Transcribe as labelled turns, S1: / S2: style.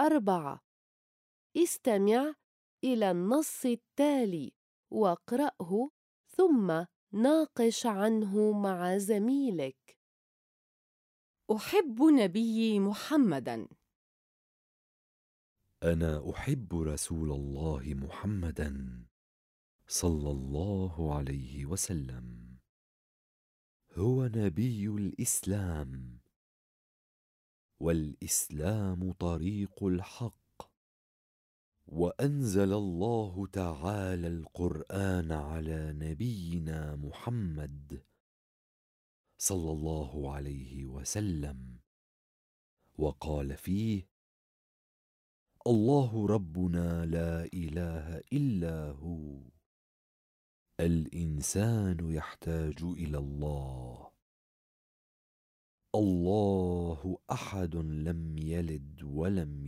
S1: أربعة. استمع إلى النص التالي واقرأه ثم ناقش عنه مع زميلك.
S2: أحب نبيي محمدًا.
S3: أنا أحب رسول الله محمدًا صلى الله عليه وسلم. هو نبي الإسلام. والإسلام طريق الحق. وأنزل الله تعالى القرآن على نبينا محمد صلى الله عليه وسلم. وقال فيه الله ربنا لا إله إلا هو. الإنسان يحتاج إلى الله. الله أحد لم يلد ولم